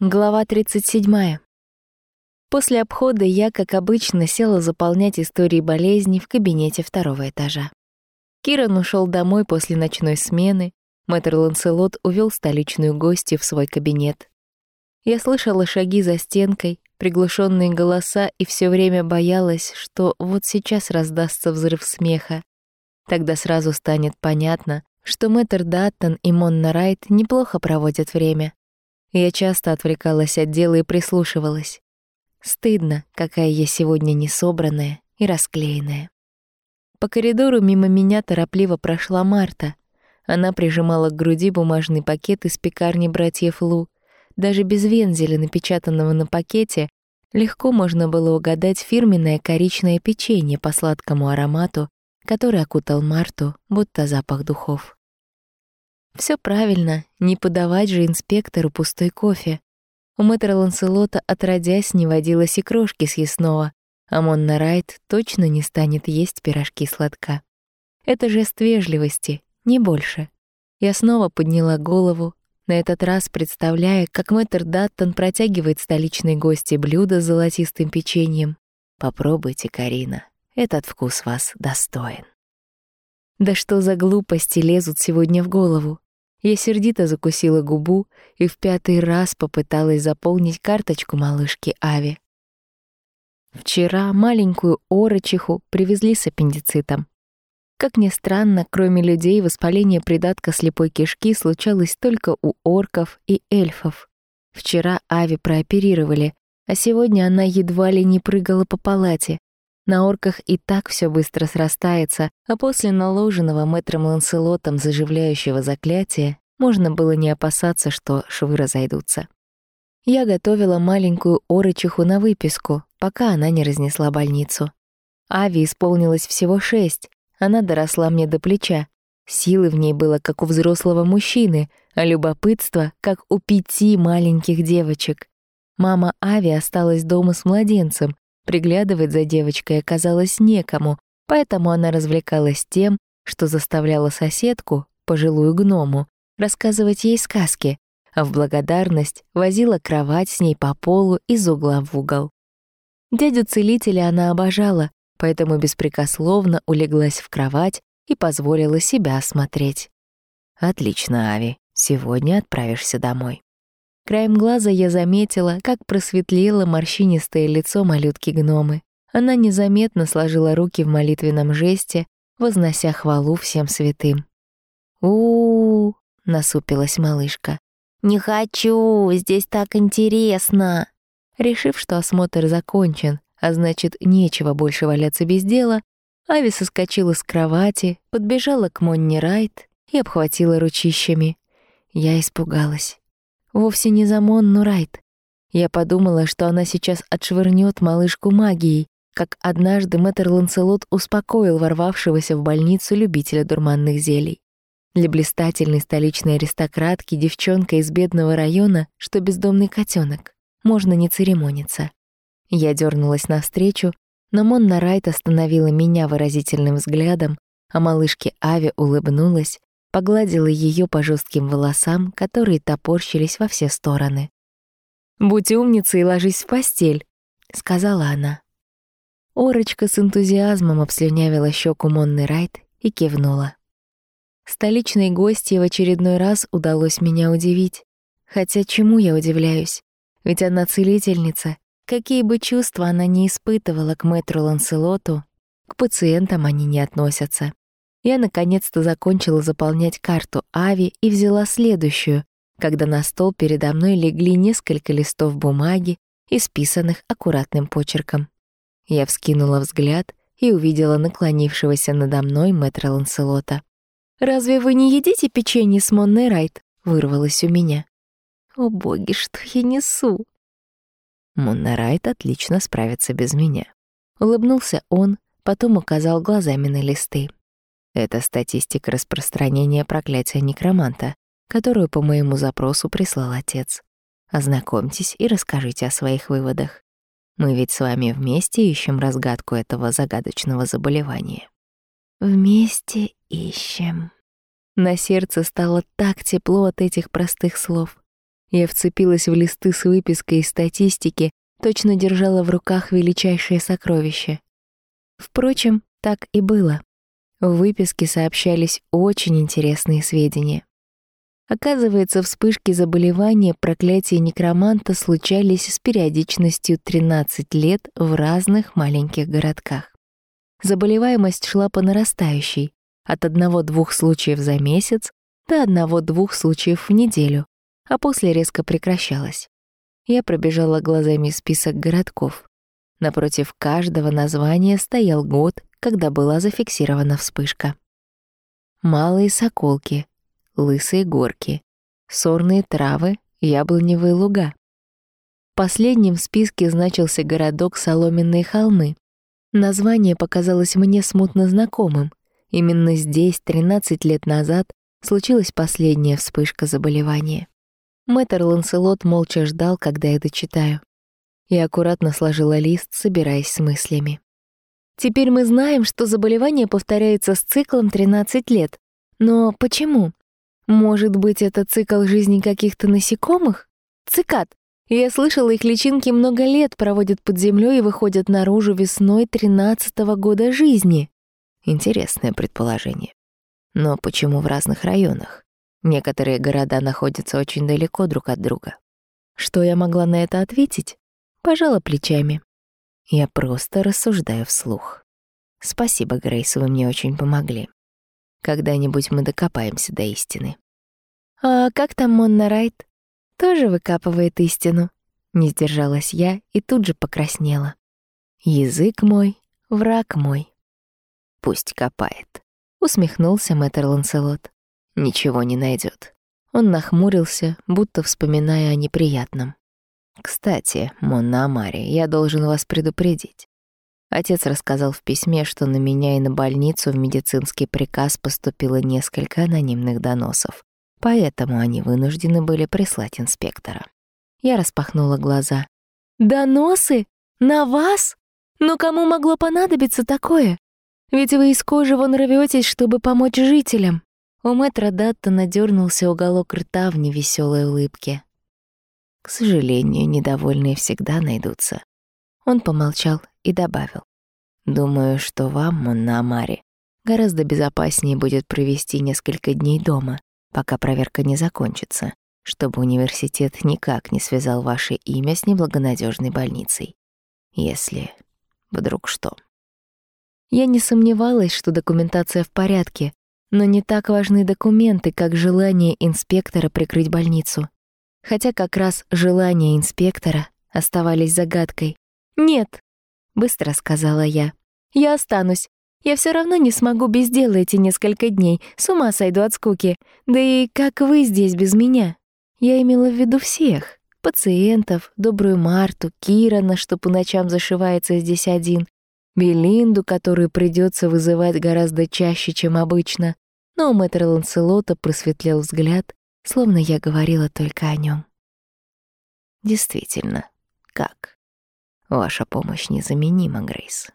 Глава 37. После обхода я, как обычно, села заполнять истории болезней в кабинете второго этажа. Киран ушел домой после ночной смены, мэтр Ланселот увел столичную гостью в свой кабинет. Я слышала шаги за стенкой, приглушенные голоса и все время боялась, что вот сейчас раздастся взрыв смеха. Тогда сразу станет понятно, что мэтр Даттон и Монна Райт неплохо проводят время. Я часто отвлекалась от дела и прислушивалась. Стыдно, какая я сегодня несобранная и расклеенная. По коридору мимо меня торопливо прошла Марта. Она прижимала к груди бумажный пакет из пекарни братьев Лу. Даже без вензеля, напечатанного на пакете, легко можно было угадать фирменное коричное печенье по сладкому аромату, который окутал Марту, будто запах духов. Все правильно, не подавать же инспектору пустой кофе. У мэтра Ланселота отродясь не водилось и крошки съестного, а Монна Райт точно не станет есть пирожки сладка. Это жест вежливости, не больше. Я снова подняла голову, на этот раз представляя, как мэтр Даттон протягивает столичной гости блюдо с золотистым печеньем. «Попробуйте, Карина, этот вкус вас достоин». Да что за глупости лезут сегодня в голову? Я сердито закусила губу и в пятый раз попыталась заполнить карточку малышки Ави. Вчера маленькую орочиху привезли с аппендицитом. Как ни странно, кроме людей, воспаление придатка слепой кишки случалось только у орков и эльфов. Вчера Ави прооперировали, а сегодня она едва ли не прыгала по палате. На орках и так все быстро срастается, а после наложенного мэтром Ланселотом заживляющего заклятия можно было не опасаться, что швы разойдутся. Я готовила маленькую орочиху на выписку, пока она не разнесла больницу. Ави исполнилось всего шесть, она доросла мне до плеча. Силы в ней было, как у взрослого мужчины, а любопытство, как у пяти маленьких девочек. Мама Ави осталась дома с младенцем, Приглядывать за девочкой оказалось некому, поэтому она развлекалась тем, что заставляла соседку, пожилую гному, рассказывать ей сказки, а в благодарность возила кровать с ней по полу из угла в угол. Дядю-целителя она обожала, поэтому беспрекословно улеглась в кровать и позволила себя осмотреть. «Отлично, Ави, сегодня отправишься домой». Краем глаза я заметила, как просветлело морщинистое лицо малютки-гномы. Она незаметно сложила руки в молитвенном жесте, вознося хвалу всем святым. у, -у, -у насупилась малышка. «Не хочу, здесь так интересно!» Решив, что осмотр закончен, а значит, нечего больше валяться без дела, Ави соскочила с кровати, подбежала к Монни Райт и обхватила ручищами. Я испугалась. Вовсе не за Монну Райт. Я подумала, что она сейчас отшвырнет малышку магией, как однажды мэтр Ланселот успокоил ворвавшегося в больницу любителя дурманных зелий. Для блистательной столичной аристократки девчонка из бедного района, что бездомный котенок, можно не церемониться. Я дернулась навстречу, но Монна Райт остановила меня выразительным взглядом, а малышке Ави улыбнулась, погладила ее по жестким волосам, которые топорщились во все стороны. «Будь умницей и ложись в постель», — сказала она. Орочка с энтузиазмом обслюнявила щеку Монны Райт и кивнула. Столичной гостье в очередной раз удалось меня удивить. Хотя чему я удивляюсь? Ведь она целительница. Какие бы чувства она ни испытывала к мэтру Ланселоту, к пациентам они не относятся. Я наконец-то закончила заполнять карту Ави и взяла следующую, когда на стол передо мной легли несколько листов бумаги, исписанных аккуратным почерком. Я вскинула взгляд и увидела наклонившегося надо мной мэтра Ланселота. «Разве вы не едите печенье с Монной Райт?» — вырвалось у меня. «О боги, что я несу!» Монна Райт отлично справится без меня. Улыбнулся он, потом указал глазами на листы. Это статистика распространения проклятия некроманта, которую по моему запросу прислал отец. Ознакомьтесь и расскажите о своих выводах. Мы ведь с вами вместе ищем разгадку этого загадочного заболевания. Вместе ищем. На сердце стало так тепло от этих простых слов. Я вцепилась в листы с выпиской и статистики, точно держала в руках величайшее сокровище. Впрочем, так и было. В выписке сообщались очень интересные сведения. Оказывается, вспышки заболевания проклятия некроманта случались с периодичностью 13 лет в разных маленьких городках. Заболеваемость шла по нарастающей, от одного-двух случаев за месяц до одного-двух случаев в неделю, а после резко прекращалась. Я пробежала глазами список городков. Напротив каждого названия стоял год, когда была зафиксирована вспышка. Малые соколки, лысые горки, сорные травы, яблоневые луга. Последним в списке значился городок Соломенные холмы. Название показалось мне смутно знакомым. Именно здесь, 13 лет назад, случилась последняя вспышка заболевания. Мэтр Ланселот молча ждал, когда я дочитаю. Я аккуратно сложила лист, собираясь с мыслями. Теперь мы знаем, что заболевание повторяется с циклом 13 лет. Но почему? Может быть, это цикл жизни каких-то насекомых? Цикад. Я слышала, их личинки много лет проводят под землей и выходят наружу весной тринадцатого года жизни. Интересное предположение. Но почему в разных районах? Некоторые города находятся очень далеко друг от друга. Что я могла на это ответить? Пожала плечами. Я просто рассуждаю вслух. Спасибо, Грейс, вы мне очень помогли. Когда-нибудь мы докопаемся до истины. А как там Монна Райт? Тоже выкапывает истину. Не сдержалась я и тут же покраснела. Язык мой, враг мой. Пусть копает. Усмехнулся мэтр Ланселот. Ничего не найдет. Он нахмурился, будто вспоминая о неприятном. «Кстати, Монна Амари, я должен вас предупредить. Отец рассказал в письме, что на меня и на больницу в медицинский приказ поступило несколько анонимных доносов, поэтому они вынуждены были прислать инспектора. Я распахнула глаза. «Доносы? На вас? Но кому могло понадобиться такое? Ведь вы из кожи вон рвётесь, чтобы помочь жителям». У мэтра Даттона дернулся уголок рта в невеселой улыбке. К сожалению, недовольные всегда найдутся. Он помолчал и добавил. «Думаю, что вам, Монна Амари, гораздо безопаснее будет провести несколько дней дома, пока проверка не закончится, чтобы университет никак не связал ваше имя с неблагонадежной больницей. Если вдруг что». Я не сомневалась, что документация в порядке, но не так важны документы, как желание инспектора прикрыть больницу. Хотя как раз желания инспектора оставались загадкой. «Нет», — быстро сказала я. «Я останусь. Я все равно не смогу без дела эти несколько дней. С ума сойду от скуки. Да и как вы здесь без меня?» Я имела в виду всех. Пациентов, добрую Марту, Кирана, что по ночам зашивается здесь один, Белинду, которую придется вызывать гораздо чаще, чем обычно. Но у мэтра Ланселота просветлел взгляд, словно я говорила только о нем. Действительно, как? Ваша помощь незаменима, Грейс.